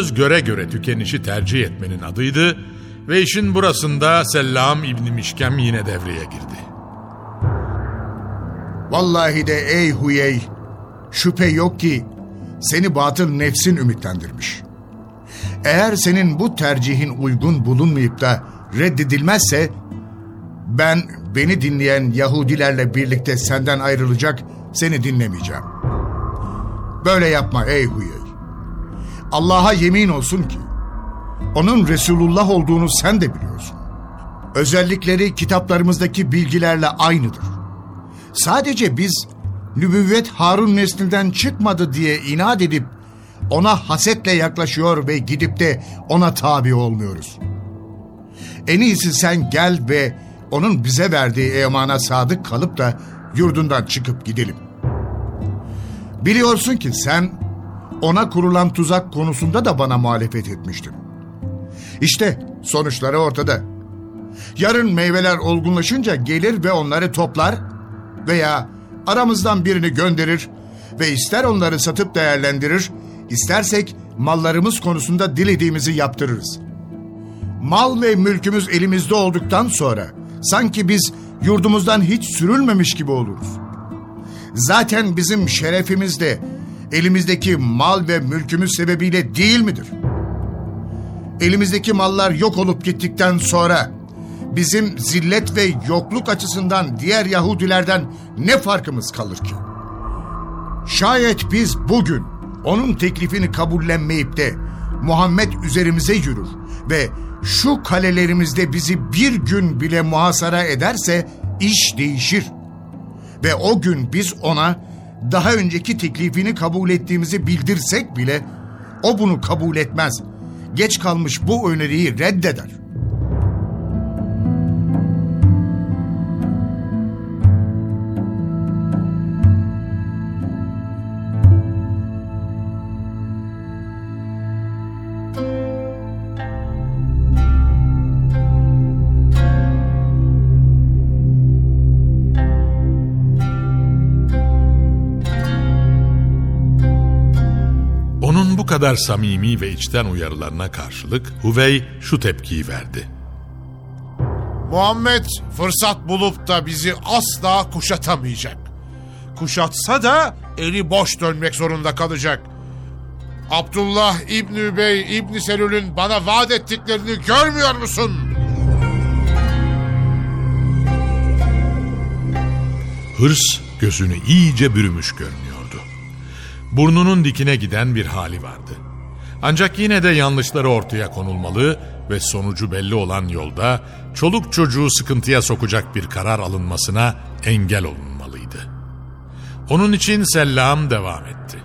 göz göre göre tükenişi tercih etmenin adıydı ve işin burasında Sellam İbni Mişkem yine devreye girdi. Vallahi de ey Huyey, şüphe yok ki seni batıl nefsin ümitlendirmiş. Eğer senin bu tercihin uygun bulunmayıp da reddedilmezse, ben beni dinleyen Yahudilerle birlikte senden ayrılacak, seni dinlemeyeceğim. Böyle yapma ey Huyey. Allah'a yemin olsun ki, onun Resulullah olduğunu sen de biliyorsun. Özellikleri kitaplarımızdaki bilgilerle aynıdır. Sadece biz nübüvvet Harun neslinden çıkmadı diye inat edip ona hasetle yaklaşıyor ve gidip de ona tabi olmuyoruz. En iyisi sen gel ve onun bize verdiği emana sadık kalıp da yurdundan çıkıp gidelim. Biliyorsun ki sen ona kurulan tuzak konusunda da bana muhalefet etmiştin. İşte sonuçları ortada. Yarın meyveler olgunlaşınca gelir ve onları toplar veya aramızdan birini gönderir ve ister onları satıp değerlendirir, istersek mallarımız konusunda dilediğimizi yaptırırız. Mal ve mülkümüz elimizde olduktan sonra sanki biz yurdumuzdan hiç sürülmemiş gibi oluruz. Zaten bizim şerefimiz de elimizdeki mal ve mülkümüz sebebiyle değil midir? Elimizdeki mallar yok olup gittikten sonra bizim zillet ve yokluk açısından diğer Yahudilerden ne farkımız kalır ki? Şayet biz bugün onun teklifini kabullenmeyip de Muhammed üzerimize yürür ve şu kalelerimizde bizi bir gün bile muhasara ederse iş değişir. Ve o gün biz ona daha önceki teklifini kabul ettiğimizi bildirsek bile o bunu kabul etmez. Geç kalmış bu öneriyi reddeder. Kadar samimi ve içten uyarılarına karşılık Huvey şu tepkiyi verdi. Muhammed fırsat bulup da bizi asla kuşatamayacak. Kuşatsa da eli boş dönmek zorunda kalacak. Abdullah İbni Übey İbni Selül'ün bana vaat ettiklerini görmüyor musun? Hırs gözünü iyice bürümüş görünüyordu. Burnunun dikine giden bir hali vardı. Ancak yine de yanlışları ortaya konulmalı ve sonucu belli olan yolda çoluk çocuğu sıkıntıya sokacak bir karar alınmasına engel olunmalıydı. Onun için Sellam devam etti.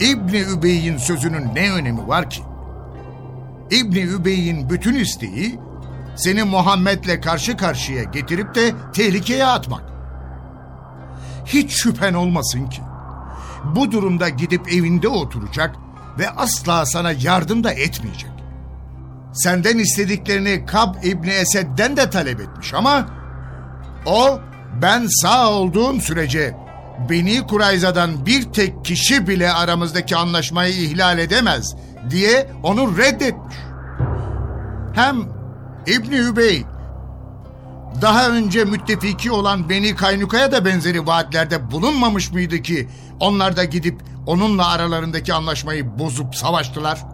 İbni Übey'in sözünün ne önemi var ki? İbni Übey'in bütün isteği seni Muhammed'le karşı karşıya getirip de tehlikeye atmak. hiç şüphen olmasın ki. Bu durumda gidip evinde oturacak ve asla sana yardım da etmeyecek. Senden istediklerini Kab İbni Esed'den de talep etmiş ama o ben sağ olduğum sürece Beni Kurayza'dan bir tek kişi bile aramızdaki anlaşmayı ihlal edemez diye onu reddetmiş. Hem İbni Übey daha önce müttefiki olan Beni Kaynuka'ya da benzeri vaatlerde bulunmamış mıydı ki onlar da gidip onunla aralarındaki anlaşmayı bozup savaştılar?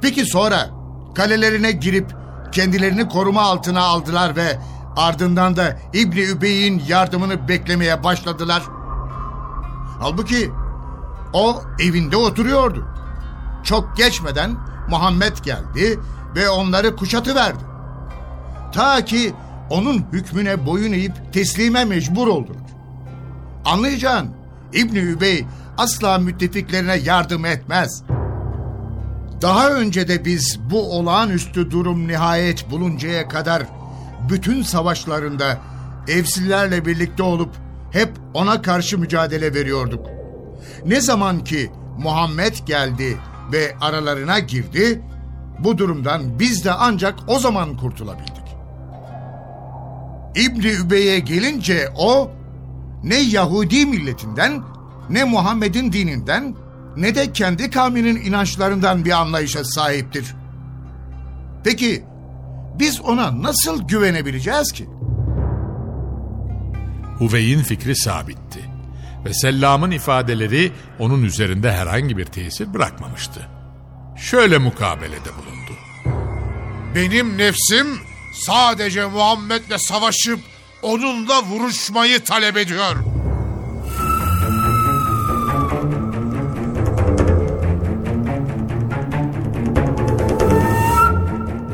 Peki sonra kalelerine girip kendilerini koruma altına aldılar ve ardından da İbni Übey'in yardımını beklemeye başladılar. Halbuki o evinde oturuyordu. Çok geçmeden Muhammed geldi ve onları kuşatıverdi. Ta ki onun hükmüne boyun eğip teslime mecbur oldular. Anlayacağın İbni Übey asla müttefiklerine yardım etmez. Daha önce de biz bu olağanüstü durum nihayet buluncaya kadar bütün savaşlarında evsizlerle birlikte olup hep ona karşı mücadele veriyorduk. Ne zaman ki Muhammed geldi ve aralarına girdi, bu durumdan biz de ancak o zaman kurtulabildik. İbni Übey'e gelince o ne Yahudi milletinden ne Muhammed'in dininden ne de kendi kavminin inançlarından bir anlayışa sahiptir. Peki biz ona nasıl güvenebileceğiz ki? Huvey'in fikri sabitti ve Sellam'ın ifadeleri onun üzerinde herhangi bir tesir bırakmamıştı. Şöyle mukabelede bulundu. Benim nefsim sadece Muhammed'le savaşıp onunla vuruşmayı talep ediyor.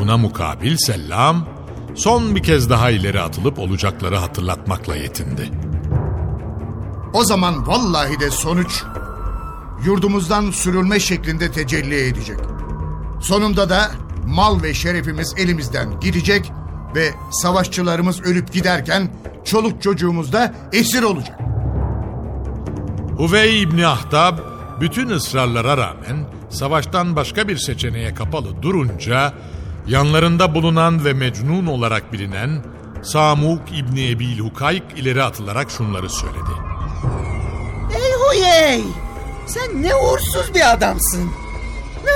Buna mukabil Sellam son bir kez daha ileri atılıp olacakları hatırlatmakla yetindi. O zaman vallahi de sonuç yurdumuzdan sürülme şeklinde tecelli edecek. Sonunda da mal ve şerefimiz elimizden gidecek ve savaşçılarımız ölüp giderken çoluk çocuğumuz da esir olacak. Huvey İbni Ahtab bütün ısrarlara rağmen savaştan başka bir seçeneğe kapalı durunca yanlarında bulunan ve Mecnun olarak bilinen Samuk İbni Ebil Hukayk ileri atılarak şunları söyledi. Ey huyey! Sen ne uğursuz bir adamsın.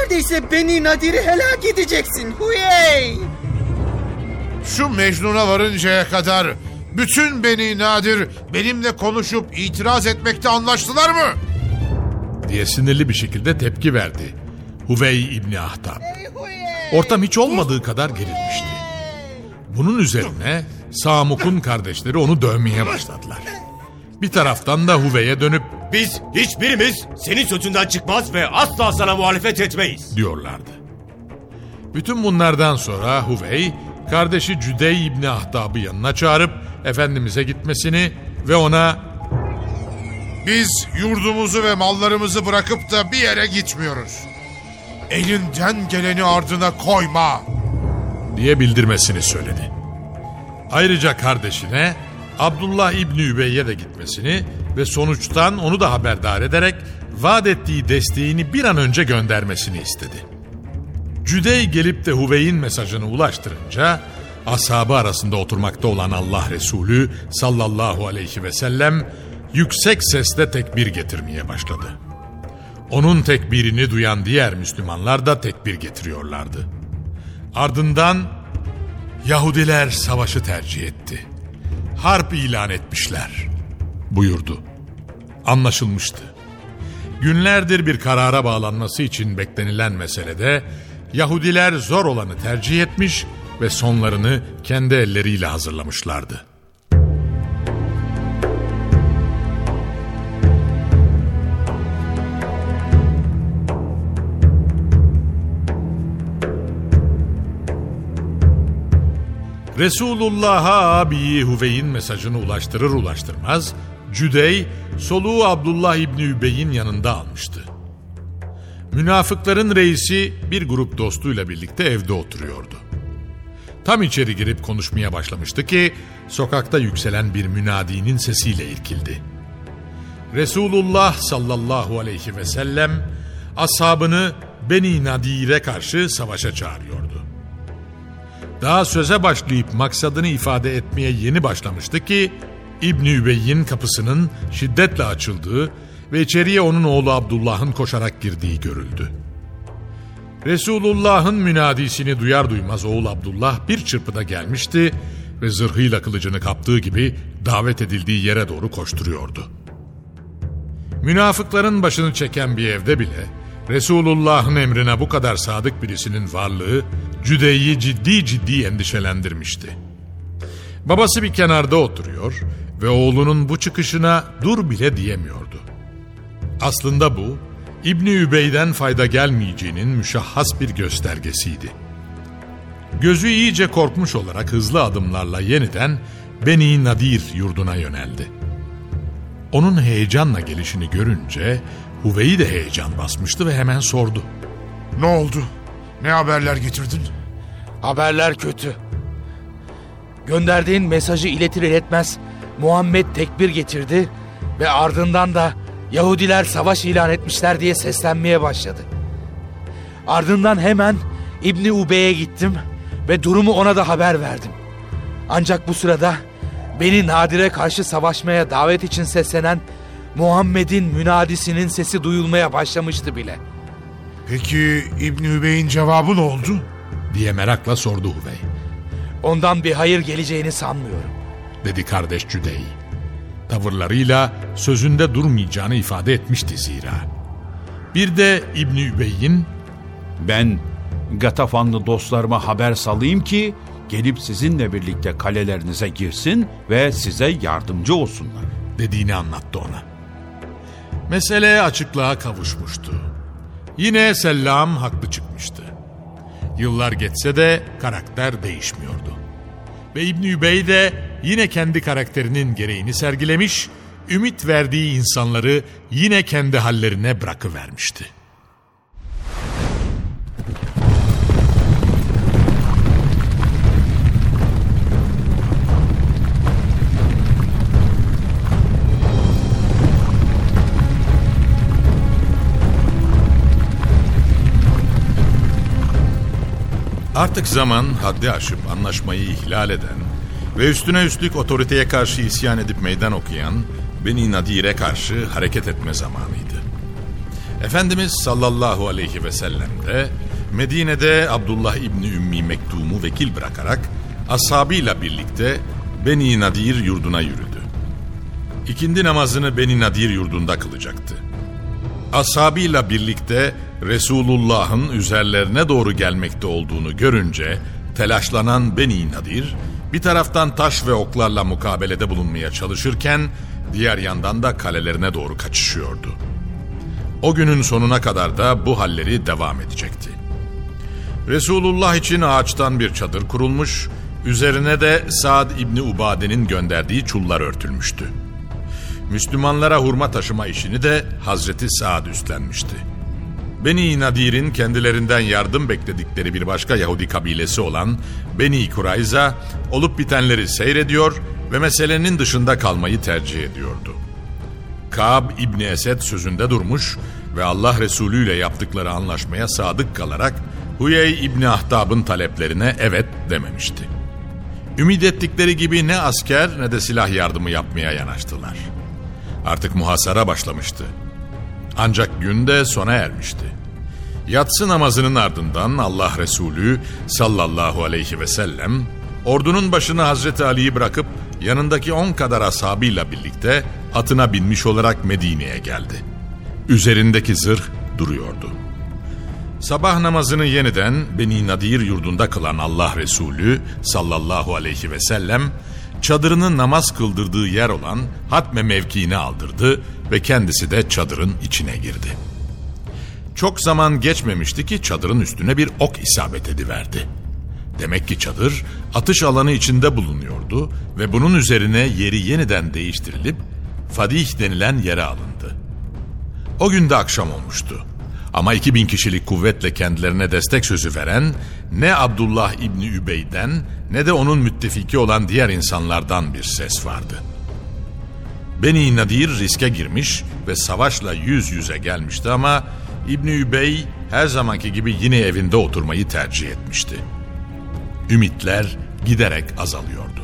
Neredeyse Beni Nadir'i helak edeceksin huyey! Şu Mecnun'a varıncaya kadar bütün Beni Nadir benimle konuşup itiraz etmekte anlaştılar mı? diye sinirli bir şekilde tepki verdi. Huvey İbni Ahtab. Ortam hiç olmadığı kadar gerilmişti. Bunun üzerine Samuk'un kardeşleri onu dövmeye başladılar. Bir taraftan da Huvey'e dönüp Biz hiçbirimiz senin sözünden çıkmaz ve asla sana muhalefet etmeyiz. diyorlardı. Bütün bunlardan sonra Huvey kardeşi Cüdey İbni Ahtab'ı yanına çağırıp Efendimiz'e gitmesini ve ona Biz yurdumuzu ve mallarımızı bırakıp da bir yere gitmiyoruz. Elinden geleni ardına koyma. diye bildirmesini söyledi. Ayrıca kardeşine Abdullah İbni Übeyye de gitmesini ve sonuçtan onu da haberdar ederek vaat ettiği desteğini bir an önce göndermesini istedi. Cüdey gelip de Huvey'in mesajını ulaştırınca ashabı arasında oturmakta olan Allah Resulü sallallahu aleyhi ve sellem yüksek sesle tekbir getirmeye başladı. Onun tekbirini duyan diğer Müslümanlar da tekbir getiriyorlardı. Ardından Yahudiler savaşı tercih etti. Harp ilan etmişler buyurdu. Anlaşılmıştı. Günlerdir bir karara bağlanması için beklenilen meselede Yahudiler zor olanı tercih etmiş ve sonlarını kendi elleriyle hazırlamışlardı. Resulullah'a abiyi Huvey'in mesajını ulaştırır ulaştırmaz, Cüdey soluğu Abdullah İbni Übey'in yanında almıştı. Münafıkların reisi bir grup dostuyla birlikte evde oturuyordu. Tam içeri girip konuşmaya başlamıştı ki sokakta yükselen bir münadinin sesiyle irkildi. Resulullah sallallahu aleyhi ve sellem ashabını Beni Nadir'e karşı savaşa çağırıyordu. Daha söze başlayıp maksadını ifade etmeye yeni başlamıştı ki İbni Übey'in kapısının şiddetle açıldığı ve içeriye onun oğlu Abdullah'ın koşarak girdiği görüldü. Resulullah'ın münadisini duyar duymaz oğul Abdullah bir çırpıda gelmişti ve zırhıyla kılıcını kaptığı gibi davet edildiği yere doğru koşturuyordu. Münafıkların başını çeken bir evde bile Resulullah'ın emrine bu kadar sadık birisinin varlığı Cüde'yi ciddi ciddi endişelendirmişti. Babası bir kenarda oturuyor ve oğlunun bu çıkışına dur bile diyemiyordu. Aslında bu İbni Übey'den fayda gelmeyeceğinin müşahhas bir göstergesiydi. Gözü iyice korkmuş olarak hızlı adımlarla yeniden Beni Nadir yurduna yöneldi. Onun heyecanla gelişini görünce Huvey'i de heyecan basmıştı ve hemen sordu. Ne oldu? Ne haberler getirdin? Haberler kötü. Gönderdiğin mesajı iletir iletmez Muhammed tekbir getirdi ve ardından da Yahudiler savaş ilan etmişler diye seslenmeye başladı. Ardından hemen İbni Ubey'e gittim ve durumu ona da haber verdim. Ancak bu sırada beni Nadir'e karşı savaşmaya davet için seslenen Muhammed'in münadisinin sesi duyulmaya başlamıştı bile. Peki İbni Übey'in cevabı ne oldu? diye merakla sordu Huvey. Ondan bir hayır geleceğini sanmıyorum. Dedi kardeş Cüdey. Tavırlarıyla sözünde durmayacağını ifade etmişti zira. Bir de İbni Übey'in Ben Gatafanlı dostlarıma haber salayım ki gelip sizinle birlikte kalelerinize girsin ve size yardımcı olsunlar. dediğini anlattı ona. Mesele açıklığa kavuşmuştu. Yine Sellam haklı çıkmıştı. Yıllar geçse de karakter değişmiyordu. Ve İbni Übey de yine kendi karakterinin gereğini sergilemiş, ümit verdiği insanları yine kendi hallerine bırakıvermişti. Artık zaman haddi aşıp anlaşmayı ihlal eden ve üstüne üstlük otoriteye karşı isyan edip meydan okuyan Beni Nadir'e karşı hareket etme zamanıydı. Efendimiz sallallahu aleyhi ve sellem de Medine'de Abdullah İbni Ümmi Mektum'u vekil bırakarak ashabıyla birlikte Beni Nadir yurduna yürüdü. İkindi namazını Beni Nadir yurdunda kılacaktı. Ashabıyla birlikte Resulullah'ın üzerlerine doğru gelmekte olduğunu görünce telaşlanan Beni Nadir bir taraftan taş ve oklarla mukabelede bulunmaya çalışırken diğer yandan da kalelerine doğru kaçışıyordu. O günün sonuna kadar da bu halleri devam edecekti. Resulullah için ağaçtan bir çadır kurulmuş, üzerine de Saad İbni Ubade'nin gönderdiği çullar örtülmüştü. Müslümanlara hurma taşıma işini de Hazreti Saad üstlenmişti. Beni Nadir'in kendilerinden yardım bekledikleri bir başka Yahudi kabilesi olan Beni Kurayza olup bitenleri seyrediyor ve meselenin dışında kalmayı tercih ediyordu. Kab İbni Esed sözünde durmuş ve Allah Resulü ile yaptıkları anlaşmaya sadık kalarak Huyey İbni Ahtab'ın taleplerine evet dememişti. Ümit ettikleri gibi ne asker ne de silah yardımı yapmaya yanaştılar. Artık muhasara başlamıştı. Ancak gün de sona ermişti. Yatsı namazının ardından Allah Resulü sallallahu aleyhi ve sellem ordunun başına Hazreti Ali'yi bırakıp yanındaki on kadar ashabıyla birlikte atına binmiş olarak Medine'ye geldi. Üzerindeki zırh duruyordu. Sabah namazını yeniden Beni Nadir yurdunda kılan Allah Resulü sallallahu aleyhi ve sellem çadırını namaz kıldırdığı yer olan Hatme mevkiine aldırdı ve kendisi de çadırın içine girdi. Çok zaman geçmemişti ki çadırın üstüne bir ok isabet ediverdi. Demek ki çadır atış alanı içinde bulunuyordu ve bunun üzerine yeri yeniden değiştirilip Fadih denilen yere alındı. O gün de akşam olmuştu. Ama 2000 kişilik kuvvetle kendilerine destek sözü veren ne Abdullah İbni Übey'den ne de onun müttefiki olan diğer insanlardan bir ses vardı. Beni Nadir riske girmiş ve savaşla yüz yüze gelmişti ama İbni Übey her zamanki gibi yine evinde oturmayı tercih etmişti. Ümitler giderek azalıyordu.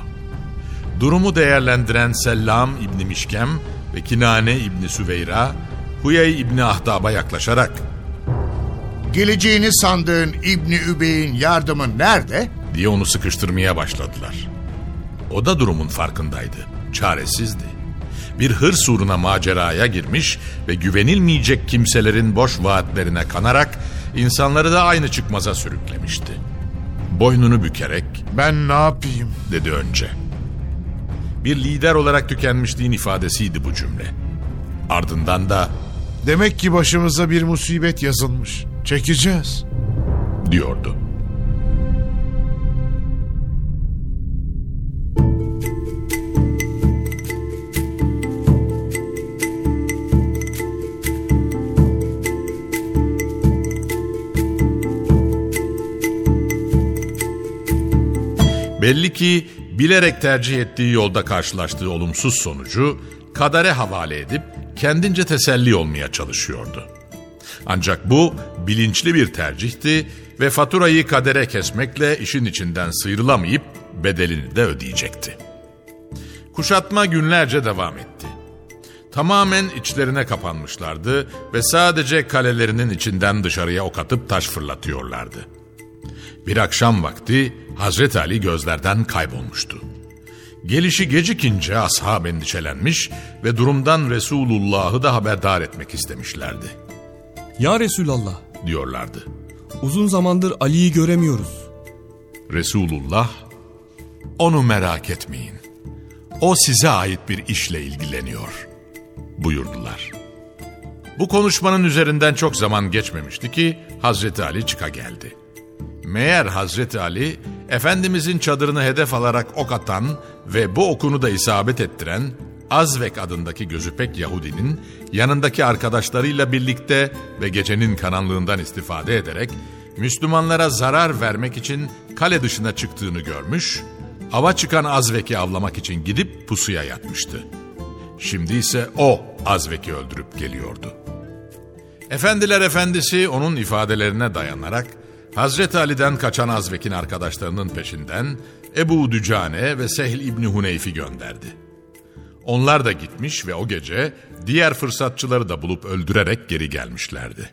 Durumu değerlendiren Sellam İbni Mişkem ve Kinane İbni Süveyra, Huyey İbni Ahtab'a yaklaşarak Geleceğini sandığın İbni Übey'in yardımı nerede? diye onu sıkıştırmaya başladılar. O da durumun farkındaydı, çaresizdi. Bir hırs uğruna maceraya girmiş ve güvenilmeyecek kimselerin boş vaatlerine kanarak insanları da aynı çıkmaza sürüklemişti. Boynunu bükerek Ben ne yapayım? dedi önce. Bir lider olarak tükenmişliğin ifadesiydi bu cümle. Ardından da Demek ki başımıza bir musibet yazılmış. Çekeceğiz. diyordu. Belli ki bilerek tercih ettiği yolda karşılaştığı olumsuz sonucu kadere havale edip kendince teselli olmaya çalışıyordu. Ancak bu bilinçli bir tercihti ve faturayı kadere kesmekle işin içinden sıyrılamayıp bedelini de ödeyecekti. Kuşatma günlerce devam etti. Tamamen içlerine kapanmışlardı ve sadece kalelerinin içinden dışarıya ok atıp taş fırlatıyorlardı. Bir akşam vakti Hazreti Ali gözlerden kaybolmuştu. Gelişi gecikince ashab endişelenmiş ve durumdan Resulullah'ı da haberdar etmek istemişlerdi. Ya Resulallah, Diyorlardı. uzun zamandır Ali'yi göremiyoruz. Resulullah, onu merak etmeyin. O size ait bir işle ilgileniyor buyurdular. Bu konuşmanın üzerinden çok zaman geçmemişti ki Hazreti Ali çıka geldi. Meğer Hazreti Ali, Efendimizin çadırını hedef alarak ok atan ve bu okunu da isabet ettiren Azvek adındaki gözüpek Yahudinin yanındaki arkadaşlarıyla birlikte ve gecenin karanlığından istifade ederek Müslümanlara zarar vermek için kale dışına çıktığını görmüş, ava çıkan Azvek'i avlamak için gidip pusuya yatmıştı. Şimdi ise o Azvek'i öldürüp geliyordu. Efendiler efendisi onun ifadelerine dayanarak Hazreti Ali'den kaçan Azvek'in arkadaşlarının peşinden Ebu Dücane ve Sehl İbni Huneyf'i gönderdi. Onlar da gitmiş ve o gece diğer fırsatçıları da bulup öldürerek geri gelmişlerdi.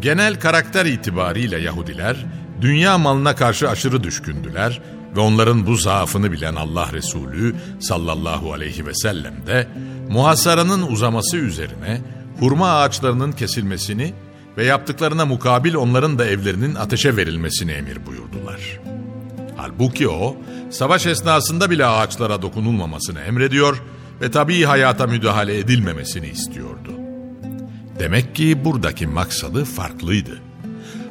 Genel karakter itibariyle Yahudiler dünya malına karşı aşırı düşkündüler ve onların bu zaafını bilen Allah Resulü sallallahu aleyhi ve sellem de muhasaranın uzaması üzerine hurma ağaçlarının kesilmesini ve yaptıklarına mukabil onların da evlerinin ateşe verilmesini emir buyurdular. Halbuki o savaş esnasında bile ağaçlara dokunulmamasını emrediyor ve tabii hayata müdahale edilmemesini istiyordu. Demek ki buradaki maksadı farklıydı.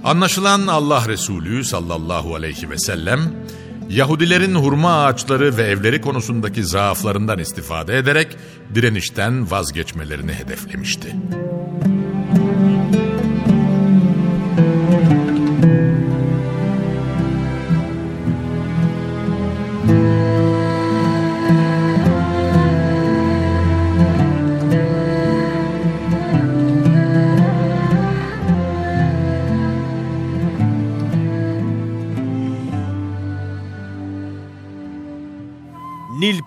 Anlaşılan Allah Resulü sallallahu aleyhi ve sellem Yahudilerin hurma ağaçları ve evleri konusundaki zaaflarından istifade ederek direnişten vazgeçmelerini hedeflemişti.